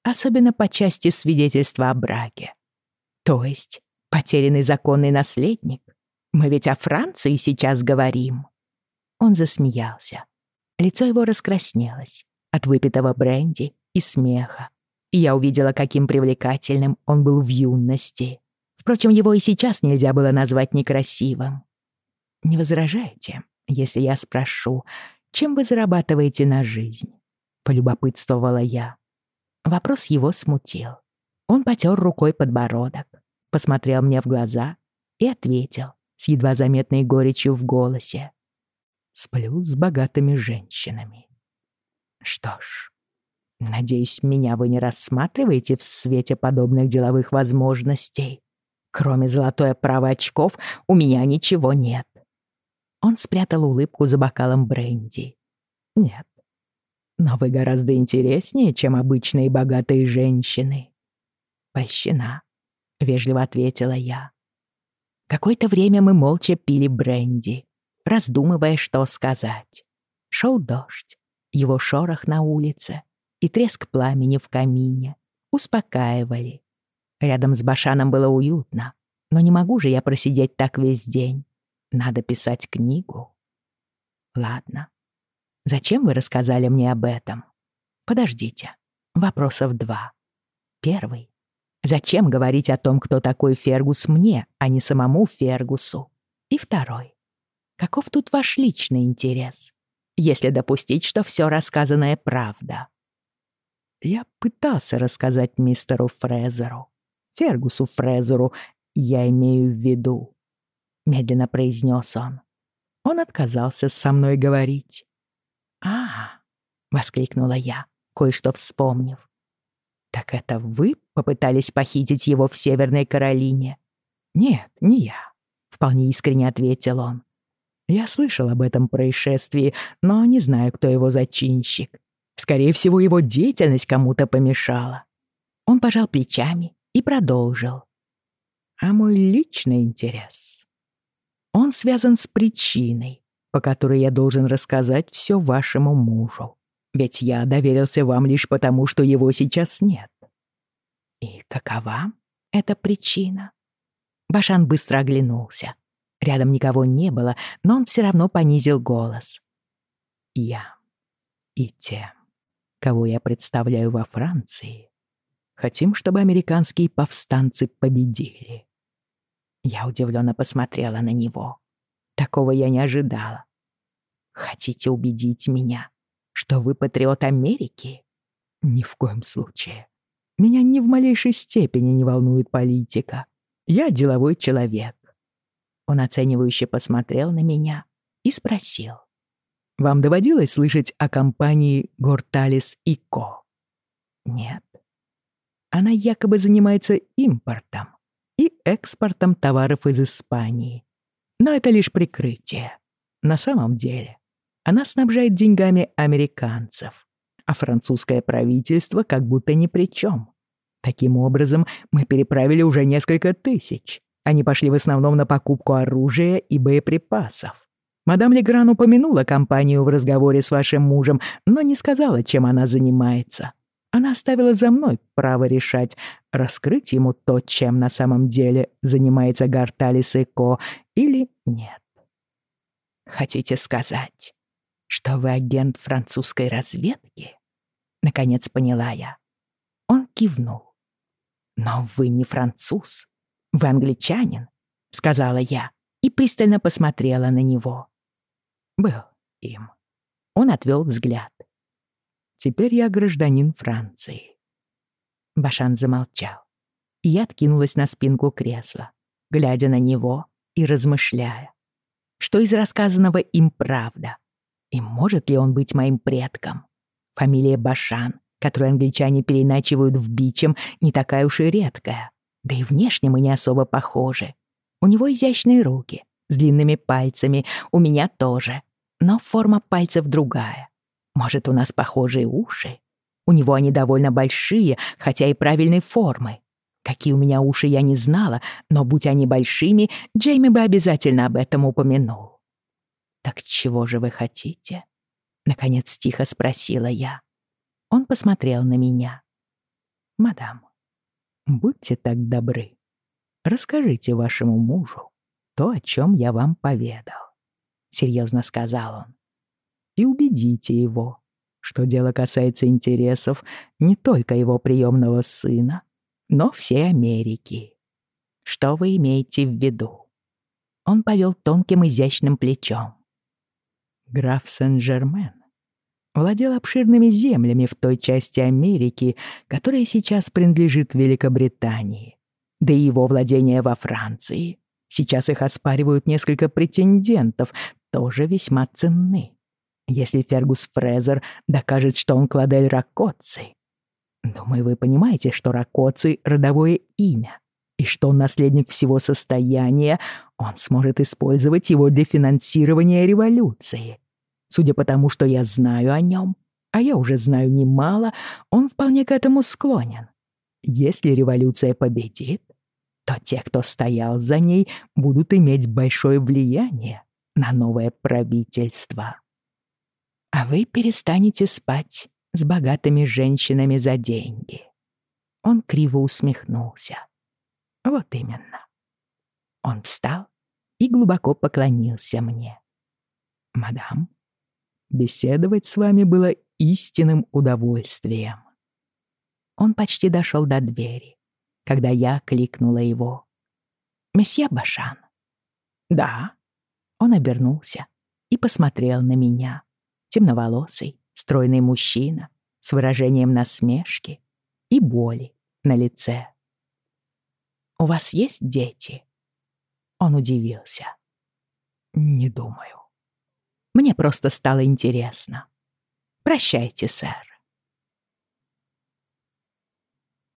Особенно по части свидетельства о браке. То есть, потерянный законный наследник? Мы ведь о Франции сейчас говорим. Он засмеялся. Лицо его раскраснелось от выпитого бренди и смеха. Я увидела, каким привлекательным он был в юности. Впрочем, его и сейчас нельзя было назвать некрасивым. «Не возражаете, если я спрошу, чем вы зарабатываете на жизнь?» — полюбопытствовала я. Вопрос его смутил. Он потер рукой подбородок, посмотрел мне в глаза и ответил с едва заметной горечью в голосе. «Сплю с богатыми женщинами». «Что ж, надеюсь, меня вы не рассматриваете в свете подобных деловых возможностей?» Кроме золотой оправы очков у меня ничего нет. Он спрятал улыбку за бокалом бренди. Нет. Но вы гораздо интереснее, чем обычные богатые женщины. Польщена, — вежливо ответила я. Какое-то время мы молча пили бренди, раздумывая, что сказать. Шел дождь, его шорох на улице и треск пламени в камине успокаивали. Рядом с Башаном было уютно, но не могу же я просидеть так весь день. Надо писать книгу. Ладно. Зачем вы рассказали мне об этом? Подождите. Вопросов два. Первый. Зачем говорить о том, кто такой Фергус мне, а не самому Фергусу? И второй. Каков тут ваш личный интерес, если допустить, что все рассказанное правда? Я пытался рассказать мистеру Фрезеру, Фергусу Фрезеру, я имею в виду», — медленно произнес он. Он отказался со мной говорить. «А, — воскликнула я, кое-что вспомнив. «Так это вы попытались похитить его в Северной Каролине?» «Нет, не я», — вполне искренне ответил он. «Я слышал об этом происшествии, но не знаю, кто его зачинщик. Скорее всего, его деятельность кому-то помешала». Он пожал плечами и продолжил. А мой личный интерес. Он связан с причиной, по которой я должен рассказать все вашему мужу. Ведь я доверился вам лишь потому, что его сейчас нет. И какова эта причина? Башан быстро оглянулся. Рядом никого не было, но он все равно понизил голос. Я и те, кого я представляю во Франции, Хотим, чтобы американские повстанцы победили. Я удивленно посмотрела на него. Такого я не ожидала. Хотите убедить меня, что вы патриот Америки? Ни в коем случае. Меня ни в малейшей степени не волнует политика. Я деловой человек. Он оценивающе посмотрел на меня и спросил. «Вам доводилось слышать о компании «Горталис и Ко»?» «Нет». Она якобы занимается импортом и экспортом товаров из Испании. Но это лишь прикрытие. На самом деле, она снабжает деньгами американцев, а французское правительство как будто ни при чем. Таким образом, мы переправили уже несколько тысяч. Они пошли в основном на покупку оружия и боеприпасов. Мадам Легран упомянула компанию в разговоре с вашим мужем, но не сказала, чем она занимается. Она оставила за мной право решать, раскрыть ему то, чем на самом деле занимается Гарталис и Ко, или нет. Хотите сказать, что вы агент французской разведки? Наконец поняла я. Он кивнул. Но вы не француз, вы англичанин, сказала я и пристально посмотрела на него. Был им. Он отвел взгляд. Теперь я гражданин Франции. Башан замолчал. Я откинулась на спинку кресла, глядя на него и размышляя. Что из рассказанного им правда? И может ли он быть моим предком? Фамилия Башан, которую англичане переначивают в Бичем, не такая уж и редкая. Да и внешне мы не особо похожи. У него изящные руки, с длинными пальцами, у меня тоже. Но форма пальцев другая. Может, у нас похожие уши? У него они довольно большие, хотя и правильной формы. Какие у меня уши, я не знала, но будь они большими, Джейми бы обязательно об этом упомянул. «Так чего же вы хотите?» Наконец тихо спросила я. Он посмотрел на меня. «Мадам, будьте так добры. Расскажите вашему мужу то, о чем я вам поведал», — серьезно сказал он и убедите его, что дело касается интересов не только его приемного сына, но всей Америки. Что вы имеете в виду? Он повел тонким изящным плечом. Граф Сен-Жермен владел обширными землями в той части Америки, которая сейчас принадлежит Великобритании, да и его владения во Франции. Сейчас их оспаривают несколько претендентов, тоже весьма ценны если Фергус Фрезер докажет, что он Кладель Ракоци. Думаю, вы понимаете, что Ракоци — родовое имя, и что он наследник всего состояния, он сможет использовать его для финансирования революции. Судя по тому, что я знаю о нем, а я уже знаю немало, он вполне к этому склонен. Если революция победит, то те, кто стоял за ней, будут иметь большое влияние на новое правительство а вы перестанете спать с богатыми женщинами за деньги. Он криво усмехнулся. Вот именно. Он встал и глубоко поклонился мне. «Мадам, беседовать с вами было истинным удовольствием». Он почти дошел до двери, когда я кликнула его. «Месье Башан». «Да». Он обернулся и посмотрел на меня темноволосый, стройный мужчина с выражением насмешки и боли на лице. «У вас есть дети?» Он удивился. «Не думаю. Мне просто стало интересно. Прощайте, сэр».